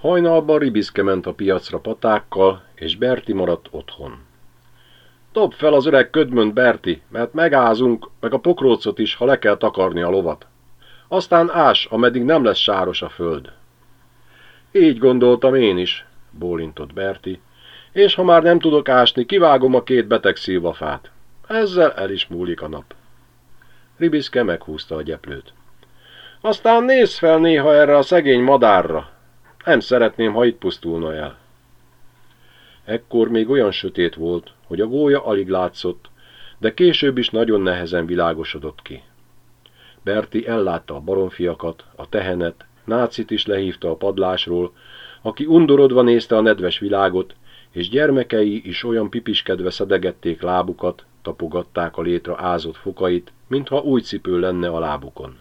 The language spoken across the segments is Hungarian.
Hajnalban Ribiszke ment a piacra patákkal, és Berti maradt otthon. Dob fel az öreg ködmönt, Berti, mert megázunk, meg a pokrócot is, ha le kell takarni a lovat. Aztán ás, ameddig nem lesz sáros a föld. Így gondoltam én is, bólintott Berti, és ha már nem tudok ásni, kivágom a két beteg szilvafát. Ezzel el is múlik a nap. Ribiszke meghúzta a gyeplőt. Aztán nézz fel néha erre a szegény madárra. Nem szeretném, ha itt pusztulna el. Ekkor még olyan sötét volt, hogy a gólya alig látszott, de később is nagyon nehezen világosodott ki. Berti ellátta a baromfiakat, a tehenet, Nácit is lehívta a padlásról, aki undorodva nézte a nedves világot, és gyermekei is olyan pipiskedve szedegették lábukat, tapogatták a létre ázott fokait, mintha új cipő lenne a lábukon.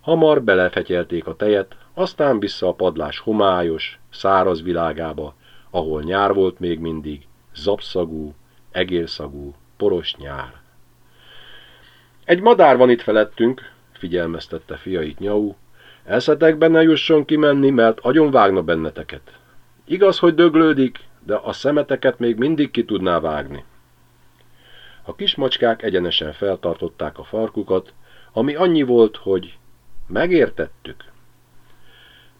Hamar belefegyelték a tejet, aztán vissza a padlás homályos, száraz világába, ahol nyár volt még mindig, zapszagú, egérszagú, poros nyár. Egy madár van itt felettünk, figyelmeztette fiait nyau, eszetekben ne jusson kimenni, mert agyon vágna benneteket. Igaz, hogy döglődik, de a szemeteket még mindig ki tudná vágni. A kismacskák egyenesen feltartották a farkukat, ami annyi volt, hogy megértettük.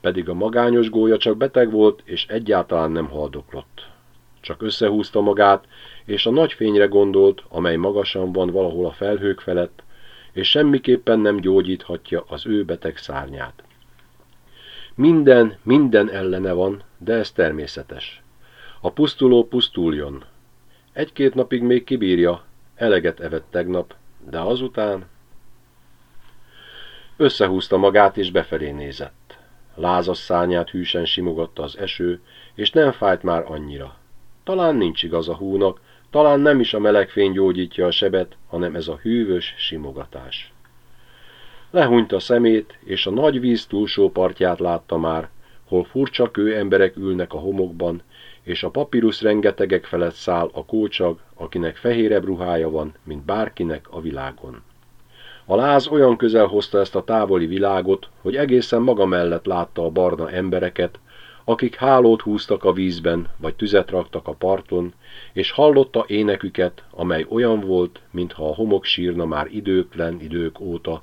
Pedig a magányos gólya csak beteg volt, és egyáltalán nem haldoklott. Csak összehúzta magát, és a nagy fényre gondolt, amely magasan van valahol a felhők felett, és semmiképpen nem gyógyíthatja az ő beteg szárnyát. Minden, minden ellene van, de ez természetes. A pusztuló pusztuljon. Egy-két napig még kibírja, eleget evett tegnap, de azután... Összehúzta magát és befelé nézett. Lázas szárnyát hűsen simogatta az eső, és nem fájt már annyira. Talán nincs igaz a húnak, talán nem is a meleg fény gyógyítja a sebet, hanem ez a hűvös simogatás. Lehúnyta a szemét, és a nagy víz túlsó partját látta már, hol furcsa kő emberek ülnek a homokban, és a papírus rengetegek felett száll a kócsag, akinek fehérebb ruhája van, mint bárkinek a világon. A láz olyan közel hozta ezt a távoli világot, hogy egészen maga mellett látta a barna embereket, akik hálót húztak a vízben, vagy tüzet raktak a parton, és hallotta éneküket, amely olyan volt, mintha a homok sírna már időklen idők óta,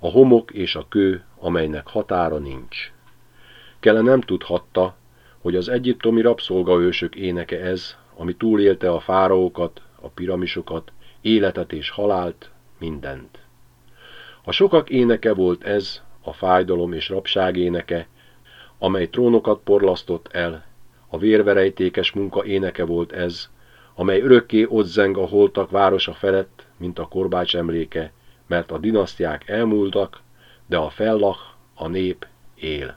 a homok és a kő, amelynek határa nincs. Kele nem tudhatta, hogy az egyiptomi rabszolgaősök éneke ez, ami túlélte a fáraókat, a piramisokat, életet és halált, mindent. A sokak éneke volt ez, a fájdalom és rabság éneke, amely trónokat porlasztott el, a vérverejtékes munka éneke volt ez, amely örökké ott zeng a holtak városa felett, mint a korbács emléke, mert a dinasztiák elmúltak, de a fellach, a nép él.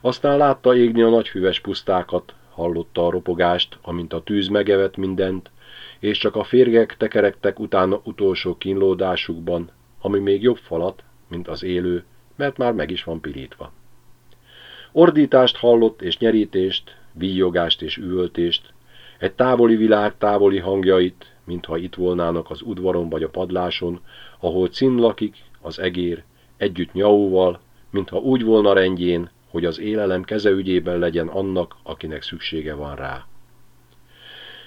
Aztán látta égni a nagyfüves pusztákat, hallotta a ropogást, amint a tűz megevett mindent, és csak a férgek tekerektek utána utolsó kínlódásukban, ami még jobb falat, mint az élő, mert már meg is van pirítva. Ordítást hallott és nyerítést, víjogást és üvöltést, egy távoli világ távoli hangjait, mintha itt volnának az udvaron vagy a padláson, ahol cin lakik, az egér, együtt nyauval, mintha úgy volna rendjén, hogy az élelem kezeügyében legyen annak, akinek szüksége van rá.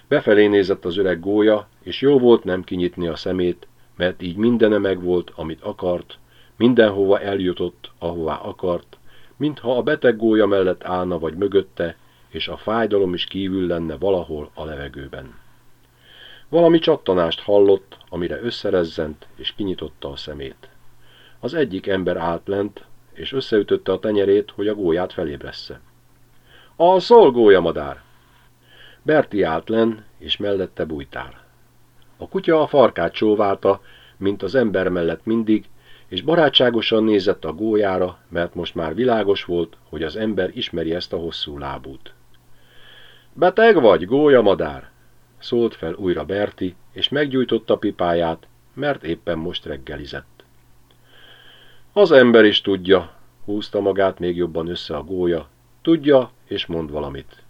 Befelé nézett az öreg gólya, és jó volt nem kinyitni a szemét, mert így mindene megvolt, amit akart, mindenhova eljutott, ahová akart, mintha a beteg gólya mellett állna vagy mögötte, és a fájdalom is kívül lenne valahol a levegőben. Valami csattanást hallott, amire összerezzent, és kinyitotta a szemét. Az egyik ember állt lent, és összeütötte a tenyerét, hogy a gólyát felébressze. A szolgója madár! Berti állt len, és mellette bújtál. A kutya a farkát csóválta, mint az ember mellett mindig, és barátságosan nézett a gólyára, mert most már világos volt, hogy az ember ismeri ezt a hosszú lábút. Beteg vagy, gólya madár? szólt fel újra Berti, és meggyújtotta pipáját, mert éppen most reggelizett. Az ember is tudja, húzta magát még jobban össze a gólya, tudja, és mond valamit.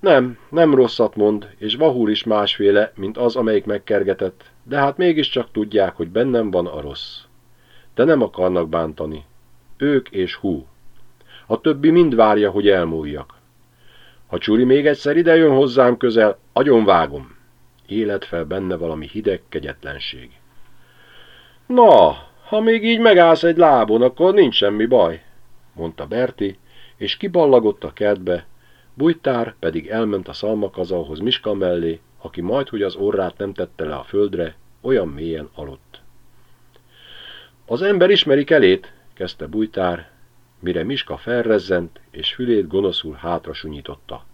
Nem, nem rosszat mond, és Vahúr is másféle, mint az, amelyik megkergetett, de hát mégiscsak tudják, hogy bennem van a rossz. De nem akarnak bántani. Ők és hú. A többi mind várja, hogy elmúljak. Ha Csuri még egyszer ide jön hozzám közel, agyon vágom. Élet fel benne valami hideg kegyetlenség. Na, ha még így megállsz egy lábon, akkor nincs semmi baj, mondta Berti, és kiballagott a kertbe, Bújtár pedig elment a szalmakazalhoz Miska mellé, aki majd, hogy az orrát nem tette le a földre, olyan mélyen aludt. Az ember ismeri kelét, kezdte Bújtár, mire Miska felrezzent, és fülét gonoszul hátra sunyította.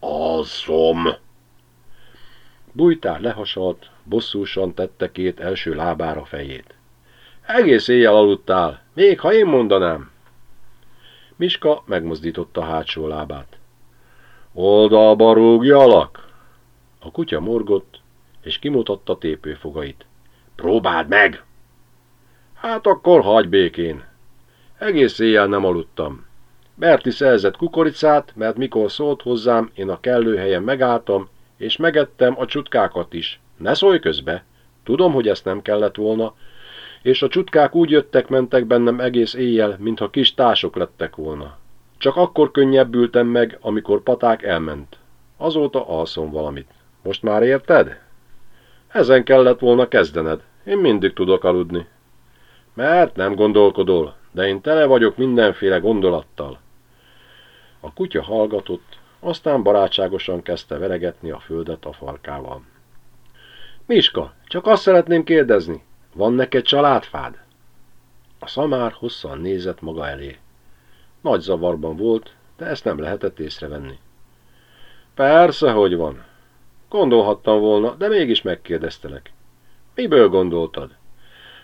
Azzom! Bújtár lehasalt, bosszúsan tette két első lábára fejét. Egész éjjel aludtál, még ha én mondanám. Miska megmozdította a hátsó lábát. Oldalba rúgjalak! A kutya morgott, és kimutatta tépőfogait. Próbáld meg! Hát akkor hagy békén. Egész éjjel nem aludtam. Berti szerzett kukoricát, mert mikor szólt hozzám, én a kellő helyen megálltam, és megettem a csutkákat is. Ne szólj közbe! Tudom, hogy ezt nem kellett volna, és a csutkák úgy jöttek-mentek bennem egész éjjel, mintha kis társok lettek volna. Csak akkor könnyebbültem meg, amikor paták elment. Azóta alszom valamit. Most már érted? Ezen kellett volna kezdened. Én mindig tudok aludni. Mert nem gondolkodol, de én tele vagyok mindenféle gondolattal. A kutya hallgatott, aztán barátságosan kezdte veregetni a földet a farkával. Miska, csak azt szeretném kérdezni, van neked családfád? A szamár hosszan nézett maga elé. Nagy zavarban volt, de ezt nem lehetett észrevenni. Persze, hogy van. Gondolhattam volna, de mégis megkérdeztelek. Miből gondoltad?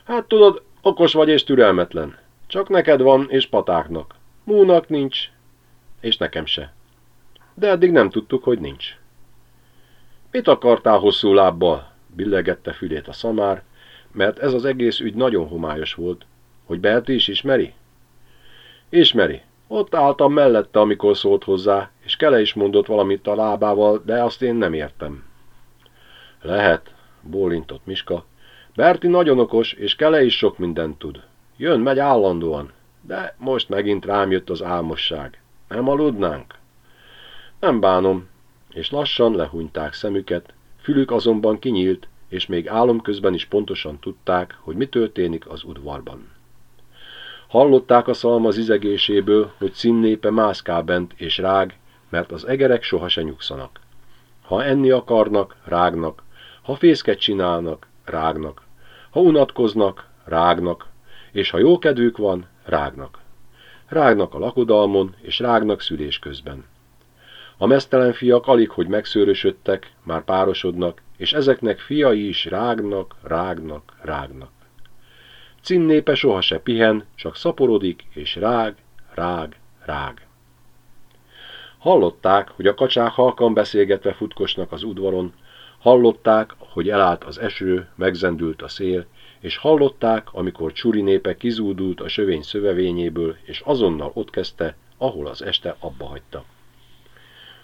Hát tudod, okos vagy és türelmetlen. Csak neked van, és patáknak. Múnak nincs, és nekem se. De eddig nem tudtuk, hogy nincs. Mit akartál hosszú lábbal? billegette fülét a szamár, mert ez az egész ügy nagyon homályos volt. Hogy Berti is ismeri? Ismeri. Ott álltam mellette, amikor szólt hozzá, és Kele is mondott valamit a lábával, de azt én nem értem. Lehet, bólintott Miska. Berti nagyon okos, és Kele is sok mindent tud. Jön, megy állandóan, de most megint rám jött az álmosság. Nem aludnánk? Nem bánom, és lassan lehúnyták szemüket, fülük azonban kinyílt, és még álom közben is pontosan tudták, hogy mi történik az udvarban. Hallották a szalma zizegéséből, hogy színnépe mászkál bent és rág, mert az egerek soha se nyugszanak. Ha enni akarnak, rágnak, ha fészket csinálnak, rágnak, ha unatkoznak, rágnak, és ha jó kedvük van, rágnak. Rágnak a lakodalmon, és rágnak szülés közben. A mesztelen fiak alig, hogy megszőrösödtek, már párosodnak, és ezeknek fiai is rágnak, rágnak, rágnak. Cinnépe soha se pihen, csak szaporodik, és rág, rág, rág. Hallották, hogy a kacsák halkan beszélgetve futkosnak az udvaron, hallották, hogy elállt az eső, megzendült a szél, és hallották, amikor Csuri népe kizúdult a sövény szövevényéből, és azonnal ott kezdte, ahol az este abba hagyta.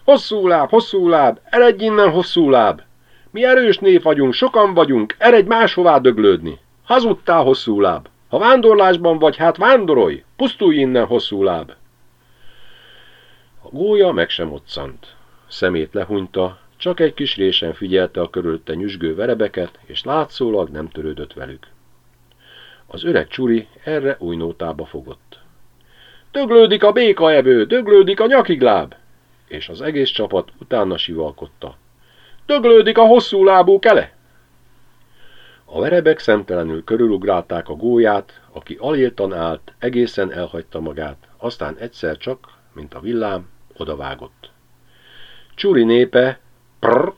Hosszú láb, hosszú láb, eredj innen hosszú láb! Mi erős név vagyunk, sokan vagyunk, eredj máshová döglődni! Hazudtál, hosszú láb! Ha vándorlásban vagy, hát vándorolj! Pusztulj innen, hosszú láb! A gólya meg sem otszant. Szemét lehunyta, csak egy kis résen figyelte a körülötte nyüzsgő verebeket, és látszólag nem törődött velük. Az öreg csuri erre új nótába fogott. Döglődik a békaebő, döglődik a nyakigláb! És az egész csapat utána sivalkodta. Döglődik a hosszú lábú kele! A verebek szemtelenül körülugrálták a gólyát, aki aléltan állt, egészen elhagyta magát, aztán egyszer csak, mint a villám, odavágott. Csuri népe, prr,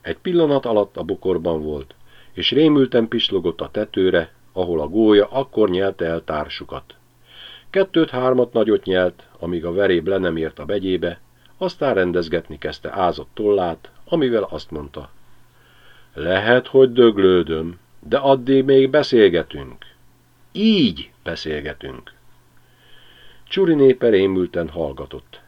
egy pillanat alatt a bokorban volt, és rémülten pislogott a tetőre, ahol a gólya akkor nyelte el társukat. Kettőt-hármat nagyot nyelt, amíg a veréb le nem ért a begyébe, aztán rendezgetni kezdte ázott tollát, amivel azt mondta. Lehet, hogy döglődöm, de addig még beszélgetünk. Így beszélgetünk. Csuri népe rémülten hallgatott.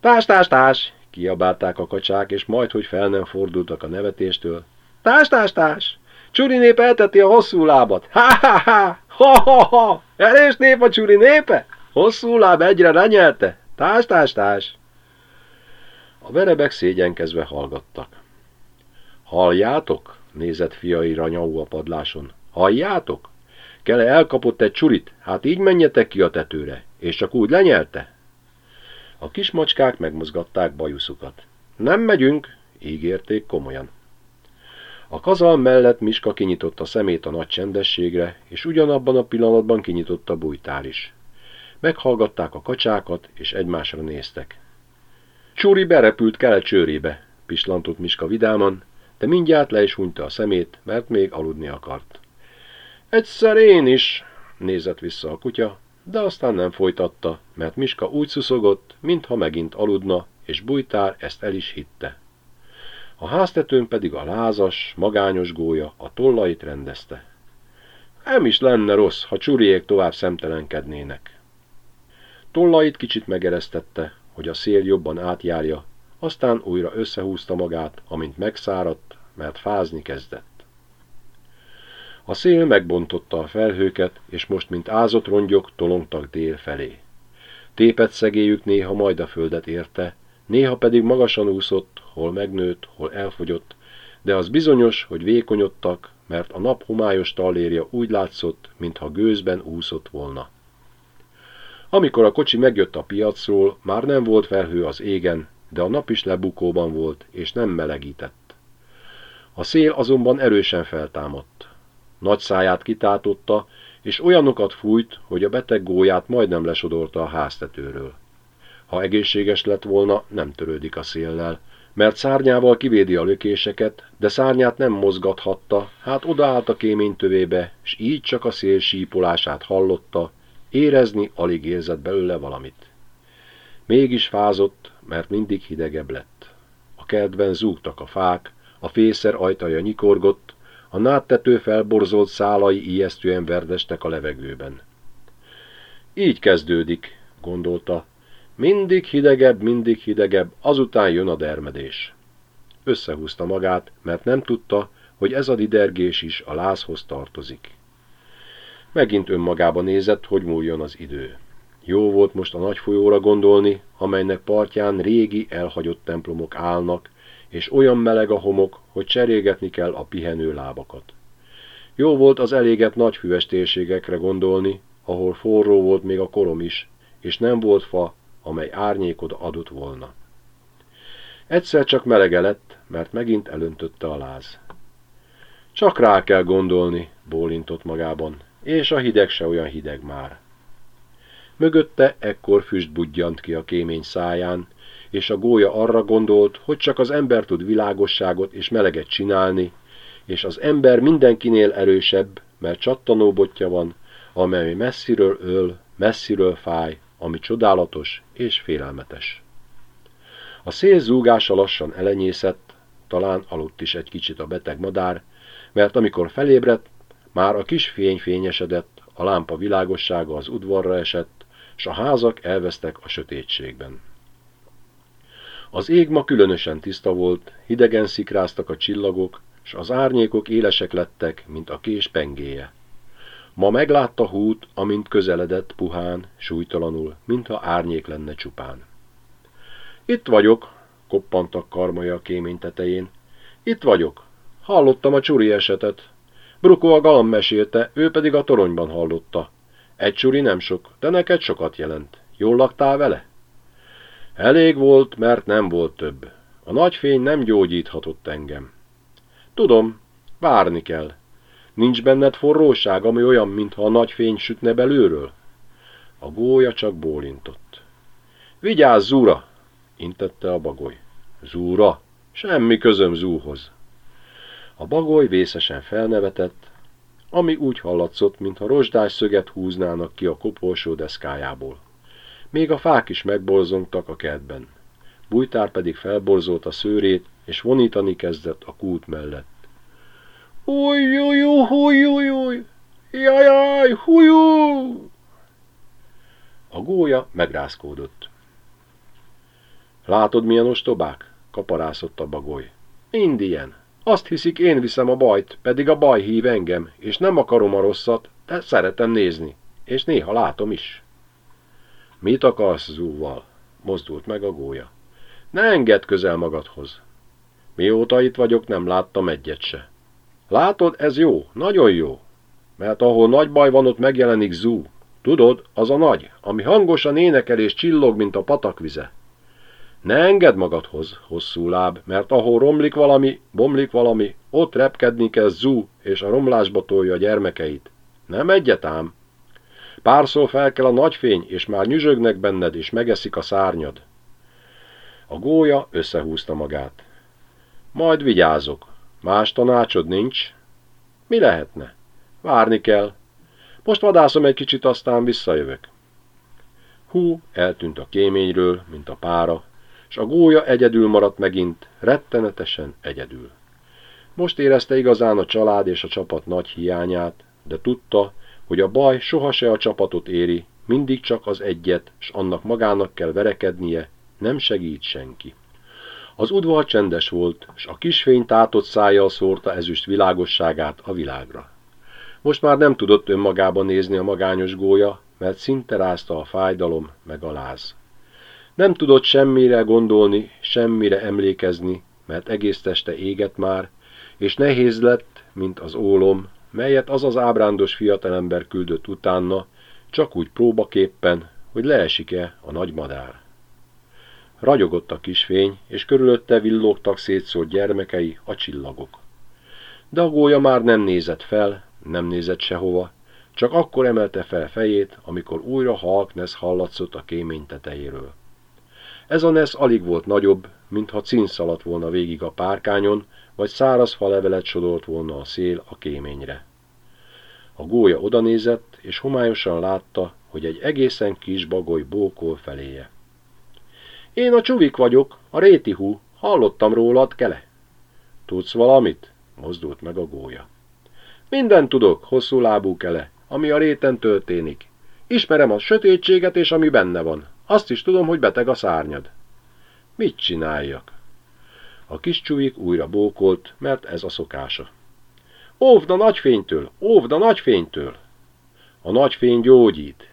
Tás, tás, tás! kiabálták a kacsák, és majd, hogy fel nem fordultak a nevetéstől. Tás, tás, tás! Csuri népe elteti a hosszú lábat. Ha, ha! Ha, ha, ha! Erős nép a csuri népe! Hosszú láb egyre renyelte? Tás, tás, tás! A verebek szégyenkezve hallgattak. Halljátok? Nézett fiaira nyau a padláson. Halljátok? Kele elkapott egy csurit, hát így menjetek ki a tetőre, és csak úgy lenyelte? A kis macskák megmozgatták bajuszukat. Nem megyünk, ígérték komolyan. A kazal mellett Miska kinyitotta szemét a nagy csendességre, és ugyanabban a pillanatban kinyitott a bújtár is. Meghallgatták a kacsákat, és egymásra néztek. Csúri berepült kelet csőrébe, pislantott Miska vidáman, de mindjárt le is hunyta a szemét, mert még aludni akart. Egyszer én is, nézett vissza a kutya, de aztán nem folytatta, mert Miska úgy szuszogott, mintha megint aludna, és Bújtár ezt el is hitte. A háztetőn pedig a lázas, magányos gólya a tollait rendezte. Nem is lenne rossz, ha csuriék tovább szemtelenkednének. Tollait kicsit megeresztette, hogy a szél jobban átjárja, aztán újra összehúzta magát, amint megszáradt, mert fázni kezdett. A szél megbontotta a felhőket, és most, mint ázott rongyok, tolongtak dél felé. Tépet szegélyük néha majd a földet érte, néha pedig magasan úszott, hol megnőtt, hol elfogyott, de az bizonyos, hogy vékonyodtak, mert a nap homályos tallérja úgy látszott, mintha gőzben úszott volna. Amikor a kocsi megjött a piacról, már nem volt felhő az égen, de a nap is lebukóban volt, és nem melegített. A szél azonban erősen feltámadt. Nagy száját kitátotta, és olyanokat fújt, hogy a beteg gólyát majdnem lesodorta a háztetőről. Ha egészséges lett volna, nem törődik a széllel, mert szárnyával kivédi a lökéseket, de szárnyát nem mozgathatta, hát odaállt a kémény tövébe, s így csak a szél sípolását hallotta, érezni alig érzett belőle valamit. Mégis fázott, mert mindig hidegebb lett. A kertben zúgtak a fák, a fészer ajtaja nyikorgott, a nádtető felborzolt szálai ijesztően verdestek a levegőben. Így kezdődik, gondolta, mindig hidegebb, mindig hidegebb, azután jön a dermedés. Összehúzta magát, mert nem tudta, hogy ez a didergés is a lázhoz tartozik. Megint önmagába nézett, hogy múljon az idő. Jó volt most a nagy folyóra gondolni, amelynek partján régi, elhagyott templomok állnak, és olyan meleg a homok, hogy cserégetni kell a pihenő lábakat. Jó volt az eléget nagy füves térségekre gondolni, ahol forró volt még a korom is, és nem volt fa, amely árnyékod adott volna. Egyszer csak melege lett, mert megint elöntötte a láz. Csak rá kell gondolni, bólintott magában, és a hideg se olyan hideg már. Mögötte ekkor füst budjant ki a kémény száján, és a gólya arra gondolt, hogy csak az ember tud világosságot és meleget csinálni, és az ember mindenkinél erősebb, mert csattanóbotja van, amely messziről öl, messziről fáj, ami csodálatos és félelmetes. A szél zúgása lassan elenyészett, talán aludt is egy kicsit a beteg madár, mert amikor felébredt, már a kis fény fényesedett, a lámpa világossága az udvarra esett, s a házak elvesztek a sötétségben. Az ég ma különösen tiszta volt, hidegen szikráztak a csillagok, s az árnyékok élesek lettek, mint a kés pengéje. Ma meglátta hút, amint közeledett puhán, súlytalanul, mintha árnyék lenne csupán. Itt vagyok, koppantak karmaja a kémény tetején. Itt vagyok. Hallottam a csuri esetet. Brukó a galam mesélte, ő pedig a toronyban hallotta. Egy csuri nem sok, de neked sokat jelent. Jól laktál vele? Elég volt, mert nem volt több. A nagy fény nem gyógyíthatott engem. Tudom, várni kell. Nincs benned forróság, ami olyan, mintha a nagy fény sütne belőről? A gólya csak bólintott. Vigyázz, Zúra! intette a bagoly. Zúra? Semmi közöm Zúhoz. A bagoly vészesen felnevetett, ami úgy hallatszott, mintha rozsdás szöget húznának ki a kopolsó deszkájából. Még a fák is megborzongtak a kertben. Bújtár pedig felborzolt a szőrét, és vonítani kezdett a kút mellett. Új, új, új, új, új, jajaj, hújú! A gólya megrázkódott. Látod, milyen ostobák? kaparászott a bagoly. Mind ilyen. Azt hiszik, én viszem a bajt, pedig a baj hív engem, és nem akarom a rosszat, de szeretem nézni, és néha látom is. Mit akarsz zúval? Mozdult meg a gólya. Ne engedd közel magadhoz. Mióta itt vagyok, nem láttam egyet se. Látod, ez jó, nagyon jó. Mert ahol nagy baj van, ott megjelenik zú. Tudod, az a nagy, ami hangosan énekel és csillog, mint a patakvize. Ne engedd magadhoz, hosszú láb, mert ahol romlik valami, bomlik valami, ott repkedni kell zú, és a romlásba tolja a gyermekeit. Nem egyet ám. Párszor fel kell a nagyfény, és már nyüzsögnek benned, és megeszik a szárnyad. A gólya összehúzta magát. Majd vigyázok. Más tanácsod nincs? Mi lehetne? Várni kell. Most vadászom egy kicsit, aztán visszajövök. Hú eltűnt a kéményről, mint a pára, és a gólya egyedül maradt megint, rettenetesen egyedül. Most érezte igazán a család és a csapat nagy hiányát, de tudta, hogy a baj soha se a csapatot éri, mindig csak az egyet, s annak magának kell verekednie, nem segít senki. Az udvar csendes volt, s a kisfény tátott szájjal szórta ezüst világosságát a világra. Most már nem tudott önmagába nézni a magányos gólya, mert szinte rázta a fájdalom meg a láz. Nem tudott semmire gondolni, semmire emlékezni, mert egész teste éget már, és nehéz lett, mint az ólom, melyet az az ábrándos fiatalember küldött utána, csak úgy próbaképpen, hogy leesik-e a nagy madár. Ragyogott a kisfény, és körülötte villogtak szétszórt gyermekei, a csillagok. De a gólya már nem nézett fel, nem nézett sehova, csak akkor emelte fel fejét, amikor újra halk nesz hallatszott a kémény tetejéről. Ez a nesz alig volt nagyobb, mintha cinszaladt volna végig a párkányon, vagy száraz levelet sodolt volna a szél a kéményre. A gólya odanézett, és homályosan látta, hogy egy egészen kis bagoly bókol feléje. Én a csuvik vagyok, a réti hú, hallottam rólad, kele. Tudsz valamit? Mozdult meg a gólya. Minden tudok, hosszú lábú kele, ami a réten történik. Ismerem a sötétséget és ami benne van. Azt is tudom, hogy beteg a szárnyad. Mit csináljak? A kis csúvik újra bókolt, mert ez a szokása. Óvd a nagyfénytől, óvd a nagyfénytől! A nagyfény gyógyít.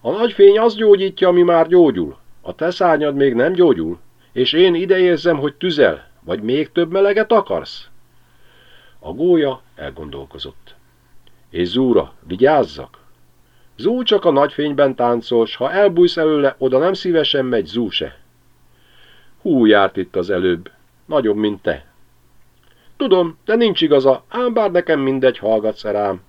A nagyfény az gyógyítja, ami már gyógyul. A te szárnyad még nem gyógyul, és én ide érzem, hogy tüzel, vagy még több meleget akarsz? A gólya elgondolkozott. És Zúra, vigyázzak! Zú csak a nagyfényben táncol, s ha elbújsz előle, oda nem szívesen megy Zú se. Hú járt itt az előbb, nagyobb, mint te. Tudom, de nincs igaza, ám bár nekem mindegy, hallgatsz rám.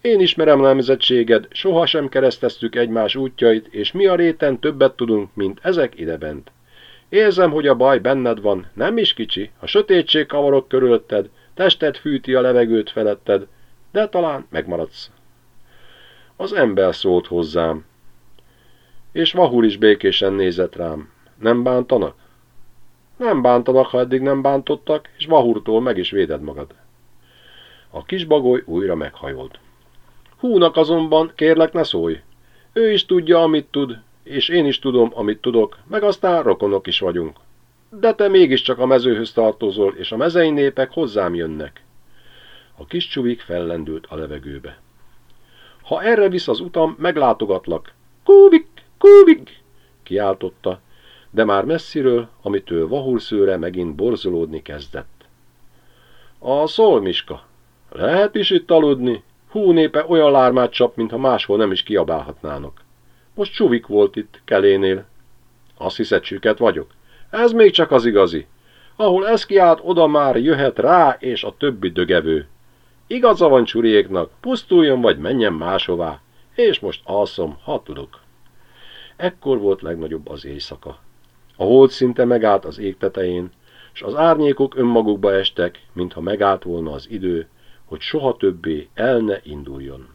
Én ismerem nemzetséged, sohasem kereszteztük egymás útjait, és mi a réten többet tudunk, mint ezek idebent. Érzem, hogy a baj benned van, nem is kicsi, a sötétség kavarok körülötted, tested fűti a levegőt feletted, de talán megmaradsz. Az ember szólt hozzám, és Vahul is békésen nézett rám. Nem bántanak? Nem bántanak, ha eddig nem bántottak, és Vahurtól meg is véded magad. A kis bagoly újra meghajolt. Húnak azonban, kérlek ne szólj. Ő is tudja, amit tud, és én is tudom, amit tudok, meg aztán rokonok is vagyunk. De te mégiscsak a mezőhöz tartozol, és a mezei népek hozzám jönnek. A kis csuvik fellendült a levegőbe. Ha erre visz az utam, meglátogatlak. Kúvik, kúvik, kiáltotta, de már messziről, amitől vahulszőre megint borzolódni kezdett. A szolmiska. Lehet is itt aludni? Hú népe olyan lármát csap, mintha máshol nem is kiabálhatnának. Most csuvik volt itt, kelénél. Azt hiszed, süket vagyok? Ez még csak az igazi. Ahol ez kiált, oda már jöhet rá és a többi dögevő. Igaza van csuriéknak, pusztuljon vagy menjen máshová, és most alszom, ha tudok. Ekkor volt legnagyobb az éjszaka. A hold szinte megállt az ég tetején, s az árnyékok önmagukba estek, mintha megállt volna az idő, hogy soha többé el ne induljon.